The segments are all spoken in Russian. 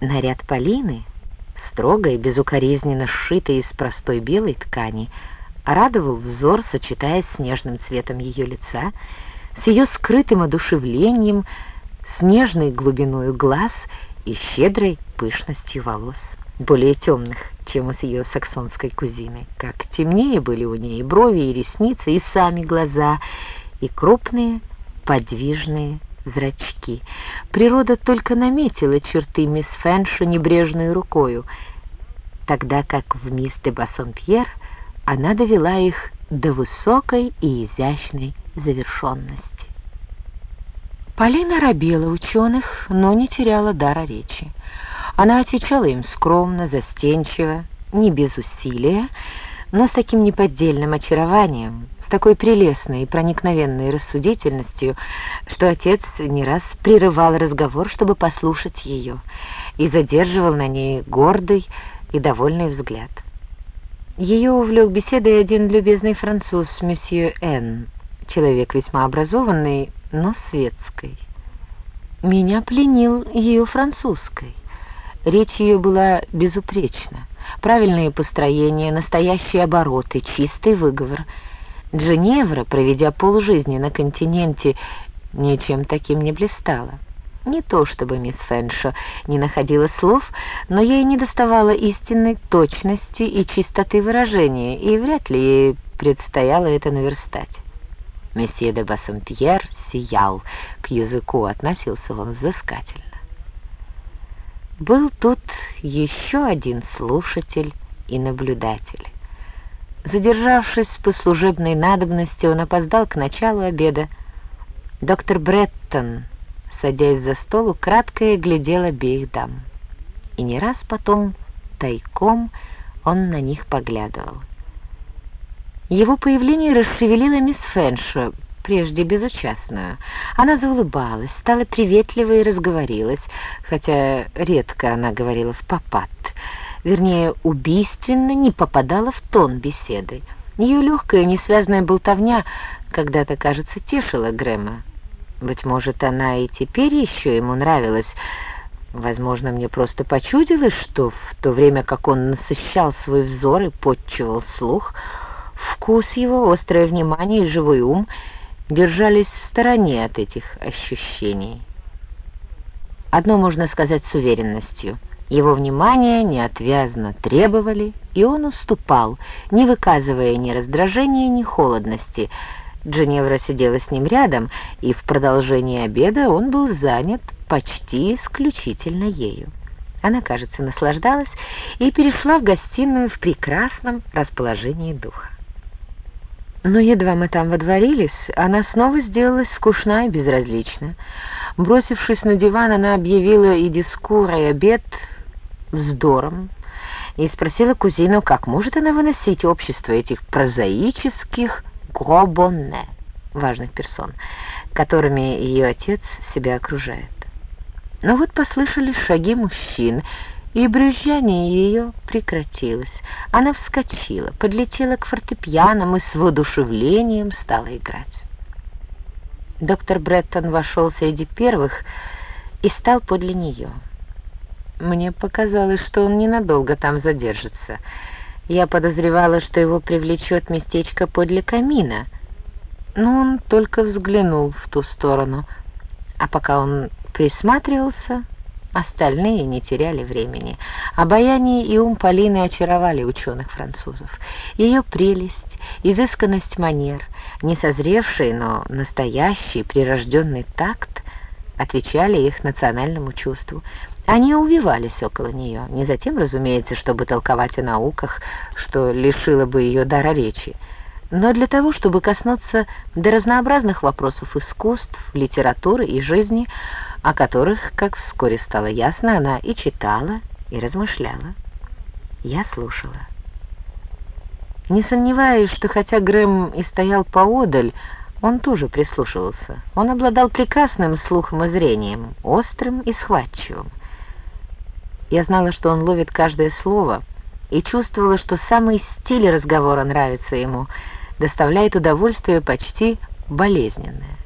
Наряд Полины, строго и безукоризненно сшитый из простой белой ткани, радовал взор, сочетаясь с нежным цветом ее лица, с ее скрытым одушевлением, с нежной глубиной глаз и щедрой пышностью волос, более темных, чем у ее саксонской кузины. Как темнее были у ней брови, и ресницы, и сами глаза, и крупные подвижные зрачки. Природа только наметила черты мисс Фэнша небрежной рукою, тогда как в мисс де Бассомпьер она довела их до высокой и изящной завершенности. Полина робела ученых, но не теряла дара речи. Она отвечала им скромно, застенчиво, не без усилия, но с таким неподдельным очарованием, с такой прелестной и проникновенной рассудительностью, что отец не раз прерывал разговор, чтобы послушать ее, и задерживал на ней гордый и довольный взгляд. Ее увлек беседой один любезный француз, месье Н., человек весьма образованный, но светской. Меня пленил ее французской. Речь ее была безупречна. Правильные построения, настоящие обороты, чистый выговор. Дженевра, проведя полжизни на континенте, ничем таким не блистала. Не то чтобы мисс Фэншо не находила слов, но ей не доставало истинной точности и чистоты выражения, и вряд ли ей предстояло это наверстать. Месье де Бассомпьер сиял, к языку относился он взыскательно. Был тут еще один слушатель и наблюдатель. Задержавшись по служебной надобности, он опоздал к началу обеда. Доктор Бреттон, садясь за стол, кратко глядел обеих дам. И не раз потом тайком он на них поглядывал. Его появление расшевелило мисс Фэншо, прежде безучастную. Она заулыбалась, стала приветливой и разговорилась, хотя редко она говорила в попад. Вернее, убийственно не попадала в тон беседы. Ее легкая, несвязная болтовня когда-то, кажется, тешила Грэма. Быть может, она и теперь еще ему нравилась. Возможно, мне просто почудилось, что в то время как он насыщал свой взор и подчивал слух, вкус его, острое внимание и живой ум — держались в стороне от этих ощущений. Одно можно сказать с уверенностью. Его внимание неотвязно требовали, и он уступал, не выказывая ни раздражения, ни холодности. Дженевра сидела с ним рядом, и в продолжении обеда он был занят почти исключительно ею. Она, кажется, наслаждалась и перешла в гостиную в прекрасном расположении духа. Но едва мы там водворились, она снова сделалась скучна и безразлична. Бросившись на диван, она объявила и дискур, и обед вздором, и спросила кузину, как может она выносить общество этих прозаических гробонне, важных персон, которыми ее отец себя окружает. Но вот послышались шаги мужчин, и брюзжание ее прекратилось. Она вскочила, подлетела к фортепианам и с воодушевлением стала играть. Доктор Бреттон вошел среди первых и стал подле нее. Мне показалось, что он ненадолго там задержится. Я подозревала, что его привлечет местечко подле камина, но он только взглянул в ту сторону, а пока он присматривался, Остальные не теряли времени. Обаяние и ум Полины очаровали ученых-французов. Ее прелесть, изысканность манер, несозревший, но настоящий прирожденный такт отвечали их национальному чувству. Они увивались около нее, не затем, разумеется, чтобы толковать о науках, что лишило бы ее дара речи, но для того, чтобы коснуться до разнообразных вопросов искусств, литературы и жизни, о которых, как вскоре стало ясно, она и читала, и размышляла. Я слушала. Не сомневаюсь, что хотя Грэм и стоял поодаль, он тоже прислушивался. Он обладал прекрасным слухом и зрением, острым и схватчивым. Я знала, что он ловит каждое слово, и чувствовала, что самый стиль разговора нравится ему, доставляет удовольствие почти болезненное.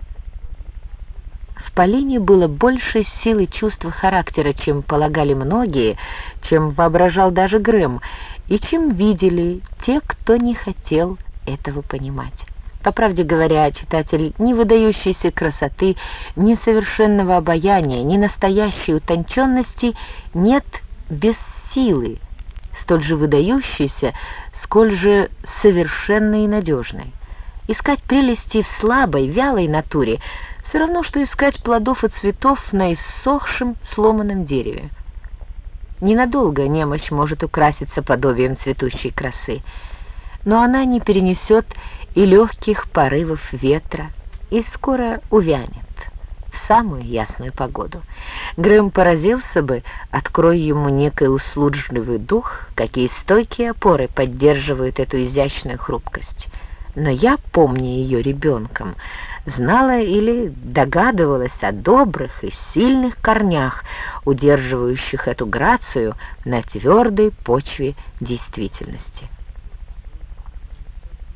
Полине было больше силы чувства характера, чем полагали многие, чем воображал даже Грэм, и чем видели те, кто не хотел этого понимать. По правде говоря, читатель ни выдающейся красоты, ни совершенного обаяния, ни настоящей утонченности нет без силы, столь же выдающейся, сколь же совершенной и надежной. Искать прелести в слабой, вялой натуре все равно, что искать плодов и цветов на иссохшем, сломанном дереве. Ненадолго немощь может украситься подобием цветущей красы, но она не перенесет и легких порывов ветра, и скоро увянет в самую ясную погоду. Грэм поразился бы, открой ему некий услужливый дух, какие стойкие опоры поддерживают эту изящную хрупкость. Но я, помня ее ребенком, знала или догадывалась о добрых и сильных корнях, удерживающих эту грацию на твердой почве действительности.